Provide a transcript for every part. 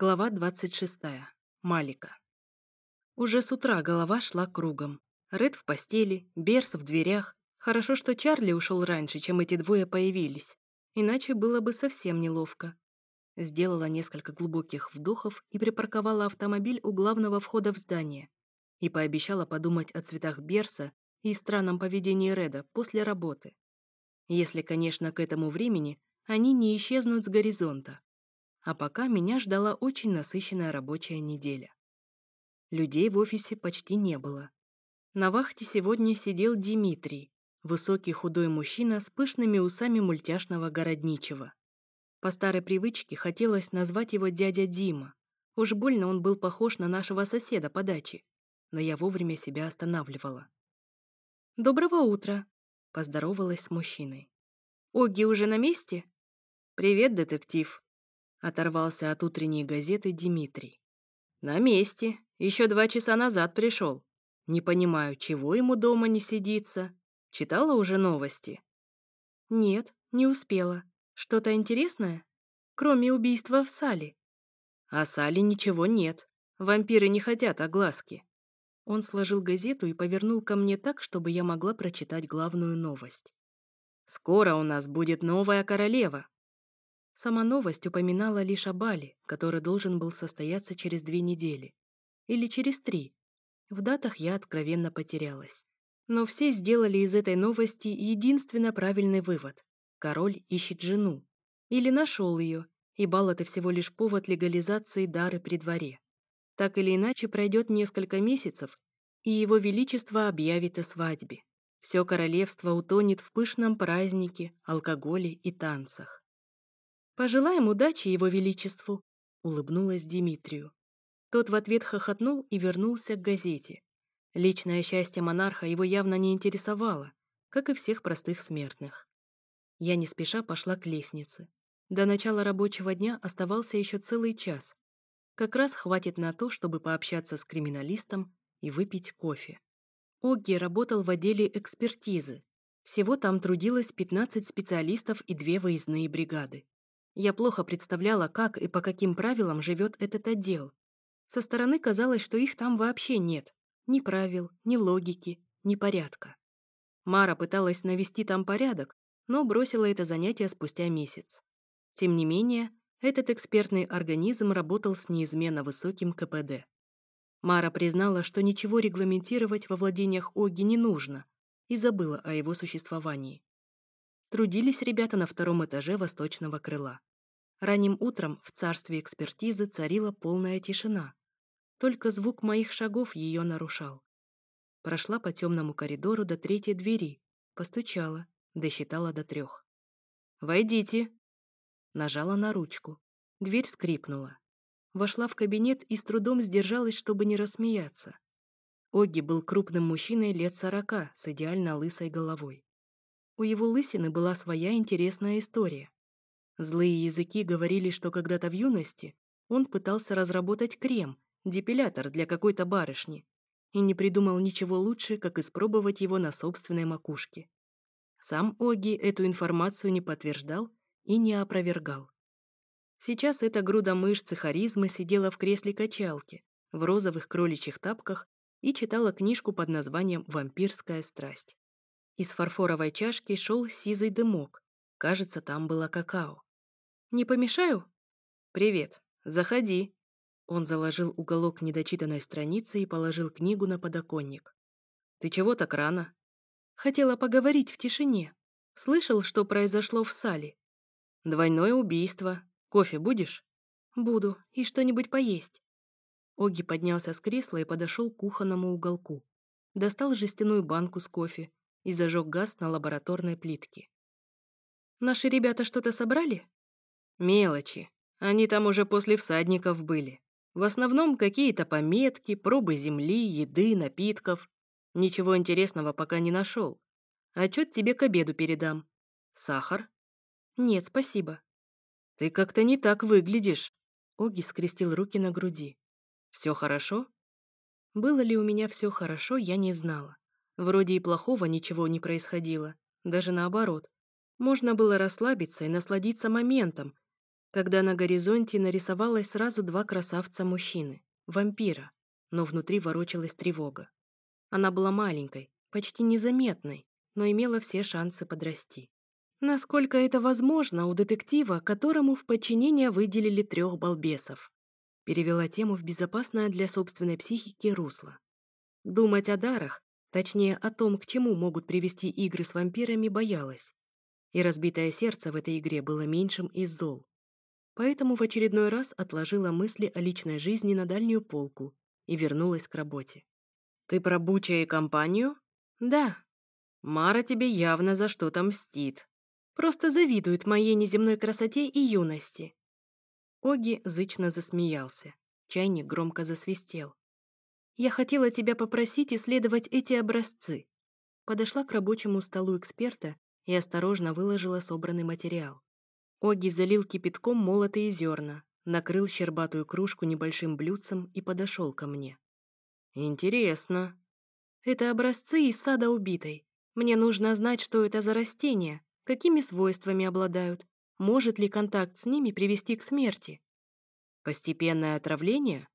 Глава 26. Малика. Уже с утра голова шла кругом. Ред в постели, Берс в дверях. Хорошо, что Чарли ушел раньше, чем эти двое появились. Иначе было бы совсем неловко. Сделала несколько глубоких вдохов и припарковала автомобиль у главного входа в здание. И пообещала подумать о цветах Берса и странном поведении Реда после работы. Если, конечно, к этому времени они не исчезнут с горизонта. А пока меня ждала очень насыщенная рабочая неделя. Людей в офисе почти не было. На вахте сегодня сидел Дмитрий, высокий худой мужчина с пышными усами мультяшного городничего. По старой привычке хотелось назвать его дядя Дима. Уж больно он был похож на нашего соседа по даче, но я вовремя себя останавливала. «Доброго утра», — поздоровалась с мужчиной. «Оги уже на месте?» «Привет, детектив», Оторвался от утренней газеты Дмитрий. «На месте. Еще два часа назад пришел. Не понимаю, чего ему дома не сидится. Читала уже новости?» «Нет, не успела. Что-то интересное? Кроме убийства в Сале?» «О Сале ничего нет. Вампиры не хотят огласки». Он сложил газету и повернул ко мне так, чтобы я могла прочитать главную новость. «Скоро у нас будет новая королева. Сама новость упоминала лишь о бале, который должен был состояться через две недели. Или через три. В датах я откровенно потерялась. Но все сделали из этой новости единственно правильный вывод. Король ищет жену. Или нашел ее, и бал — это всего лишь повод легализации дары при дворе. Так или иначе пройдет несколько месяцев, и его величество объявит о свадьбе. Все королевство утонет в пышном празднике, алкоголе и танцах. «Пожелаем удачи его величеству», — улыбнулась Дмитрию. Тот в ответ хохотнул и вернулся к газете. Личное счастье монарха его явно не интересовало, как и всех простых смертных. Я не спеша пошла к лестнице. До начала рабочего дня оставался еще целый час. Как раз хватит на то, чтобы пообщаться с криминалистом и выпить кофе. Огги работал в отделе экспертизы. Всего там трудилось 15 специалистов и две выездные бригады. Я плохо представляла, как и по каким правилам живет этот отдел. Со стороны казалось, что их там вообще нет. Ни правил, ни логики, ни порядка. Мара пыталась навести там порядок, но бросила это занятие спустя месяц. Тем не менее, этот экспертный организм работал с неизменно высоким КПД. Мара признала, что ничего регламентировать во владениях Оги не нужно, и забыла о его существовании. Трудились ребята на втором этаже восточного крыла. Ранним утром в царстве экспертизы царила полная тишина. Только звук моих шагов ее нарушал. Прошла по темному коридору до третьей двери, постучала, досчитала до трех. «Войдите!» Нажала на ручку. Дверь скрипнула. Вошла в кабинет и с трудом сдержалась, чтобы не рассмеяться. Оги был крупным мужчиной лет сорока с идеально лысой головой. У его лысины была своя интересная история. Злые языки говорили, что когда-то в юности он пытался разработать крем, депилятор для какой-то барышни, и не придумал ничего лучше, как испробовать его на собственной макушке. Сам Оги эту информацию не подтверждал и не опровергал. Сейчас эта груда мышц и харизмы сидела в кресле качалки, в розовых кроличьих тапках и читала книжку под названием «Вампирская страсть». Из фарфоровой чашки шел сизый дымок. Кажется, там было какао. «Не помешаю?» «Привет. Заходи». Он заложил уголок недочитанной страницы и положил книгу на подоконник. «Ты чего так рано?» «Хотела поговорить в тишине. Слышал, что произошло в сале?» «Двойное убийство. Кофе будешь?» «Буду. И что-нибудь поесть». Оги поднялся с кресла и подошел к кухонному уголку. Достал жестяную банку с кофе и зажег газ на лабораторной плитке. «Наши ребята что-то собрали?» Мелочи. Они там уже после всадников были. В основном какие-то пометки, пробы земли, еды, напитков. Ничего интересного пока не нашел. Отчет тебе к обеду передам. Сахар? Нет, спасибо. Ты как-то не так выглядишь. Оги скрестил руки на груди. Все хорошо? Было ли у меня все хорошо, я не знала. Вроде и плохого ничего не происходило. Даже наоборот. Можно было расслабиться и насладиться моментом, когда на горизонте нарисовалось сразу два красавца-мужчины, вампира, но внутри ворочалась тревога. Она была маленькой, почти незаметной, но имела все шансы подрасти. Насколько это возможно у детектива, которому в подчинение выделили трех балбесов? Перевела тему в безопасное для собственной психики русло. Думать о дарах, точнее о том, к чему могут привести игры с вампирами, боялась. И разбитое сердце в этой игре было меньшим из зол. Поэтому в очередной раз отложила мысли о личной жизни на дальнюю полку и вернулась к работе. «Ты про Буча и компанию?» «Да». «Мара тебе явно за что-то мстит. Просто завидует моей неземной красоте и юности». Оги зычно засмеялся. Чайник громко засвистел. Я хотела тебя попросить исследовать эти образцы. Подошла к рабочему столу эксперта и осторожно выложила собранный материал. Оги залил кипятком молотые зерна, накрыл щербатую кружку небольшим блюдцем и подошел ко мне. «Интересно. Это образцы из сада убитой. Мне нужно знать, что это за растения, какими свойствами обладают, может ли контакт с ними привести к смерти. Постепенное отравление?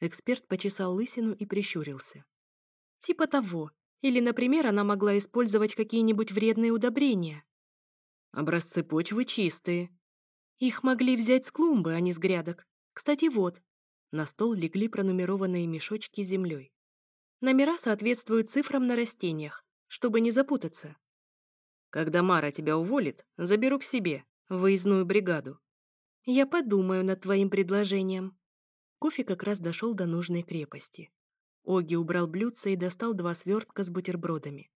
Эксперт почесал лысину и прищурился. Типа того. Или, например, она могла использовать какие-нибудь вредные удобрения. Образцы почвы чистые. Их могли взять с клумбы, а не с грядок. Кстати, вот. На стол легли пронумерованные мешочки с землей. Номера соответствуют цифрам на растениях, чтобы не запутаться. Когда Мара тебя уволит, заберу к себе, в выездную бригаду. Я подумаю над твоим предложением. Кофе как раз дошел до нужной крепости. Оги убрал блюдце и достал два свертка с бутербродами.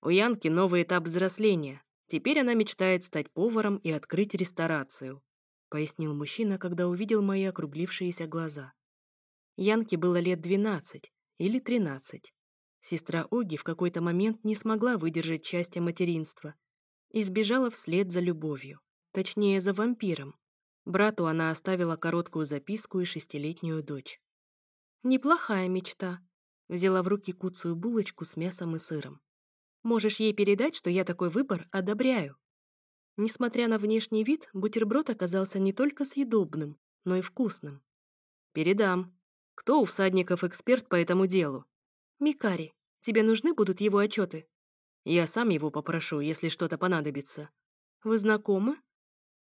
У Янки новый этап взросления. Теперь она мечтает стать поваром и открыть ресторацию, пояснил мужчина, когда увидел мои округлившиеся глаза. Янке было лет двенадцать или тринадцать. Сестра Оги в какой-то момент не смогла выдержать счастья материнства и сбежала вслед за любовью, точнее, за вампиром, Брату она оставила короткую записку и шестилетнюю дочь. «Неплохая мечта», — взяла в руки куцую булочку с мясом и сыром. «Можешь ей передать, что я такой выбор одобряю». Несмотря на внешний вид, бутерброд оказался не только съедобным, но и вкусным. «Передам. Кто у всадников эксперт по этому делу?» «Микари, тебе нужны будут его отчеты?» «Я сам его попрошу, если что-то понадобится». «Вы знакомы?»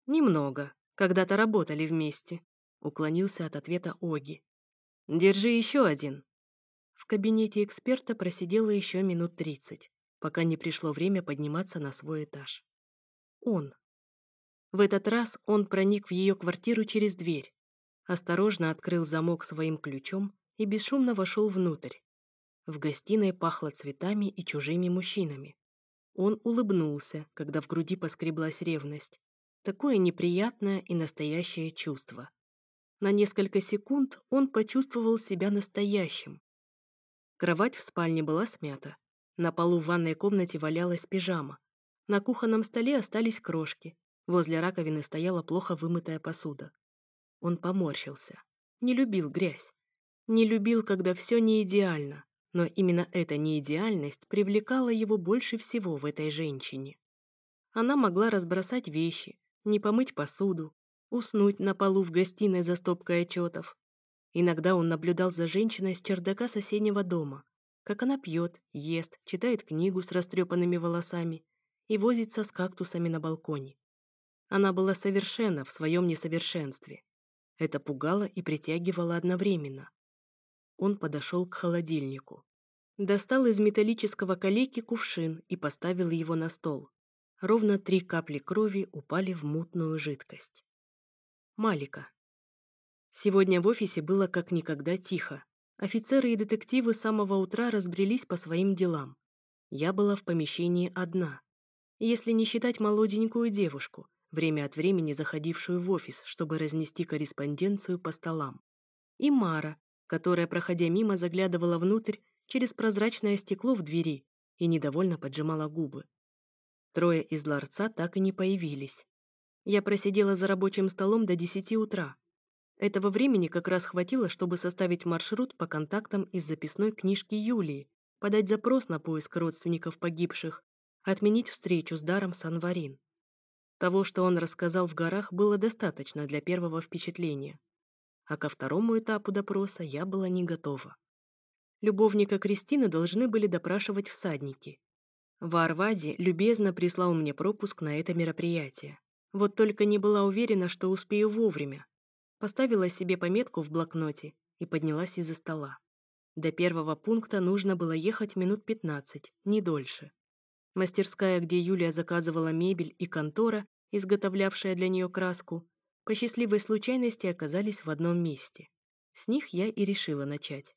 «Немного», когда-то работали вместе», — уклонился от ответа Оги. «Держи еще один». В кабинете эксперта просидела еще минут тридцать, пока не пришло время подниматься на свой этаж. Он. В этот раз он проник в ее квартиру через дверь, осторожно открыл замок своим ключом и бесшумно вошел внутрь. В гостиной пахло цветами и чужими мужчинами. Он улыбнулся, когда в груди поскреблась ревность. Такое неприятное и настоящее чувство. На несколько секунд он почувствовал себя настоящим. Кровать в спальне была смята. На полу в ванной комнате валялась пижама. На кухонном столе остались крошки. Возле раковины стояла плохо вымытая посуда. Он поморщился. Не любил грязь. Не любил, когда все не идеально. Но именно эта неидеальность привлекала его больше всего в этой женщине. Она могла разбросать вещи, не помыть посуду, уснуть на полу в гостиной за стопкой отчетов. Иногда он наблюдал за женщиной с чердака соседнего дома, как она пьет, ест, читает книгу с растрепанными волосами и возится с кактусами на балконе. Она была совершенна в своем несовершенстве. Это пугало и притягивало одновременно. Он подошел к холодильнику. Достал из металлического калеки кувшин и поставил его на стол. Ровно три капли крови упали в мутную жидкость. Малика. Сегодня в офисе было как никогда тихо. Офицеры и детективы с самого утра разбрелись по своим делам. Я была в помещении одна. Если не считать молоденькую девушку, время от времени заходившую в офис, чтобы разнести корреспонденцию по столам. И Мара, которая, проходя мимо, заглядывала внутрь через прозрачное стекло в двери и недовольно поджимала губы. Трое из ларца так и не появились. Я просидела за рабочим столом до 10 утра. Этого времени как раз хватило, чтобы составить маршрут по контактам из записной книжки Юлии, подать запрос на поиск родственников погибших, отменить встречу с Даром Санварин. Того, что он рассказал в горах, было достаточно для первого впечатления. А ко второму этапу допроса я была не готова. Любовника Кристины должны были допрашивать всадники. Варвади любезно прислал мне пропуск на это мероприятие. Вот только не была уверена, что успею вовремя. Поставила себе пометку в блокноте и поднялась из-за стола. До первого пункта нужно было ехать минут 15, не дольше. Мастерская, где Юлия заказывала мебель, и контора, изготовлявшая для нее краску, по счастливой случайности оказались в одном месте. С них я и решила начать.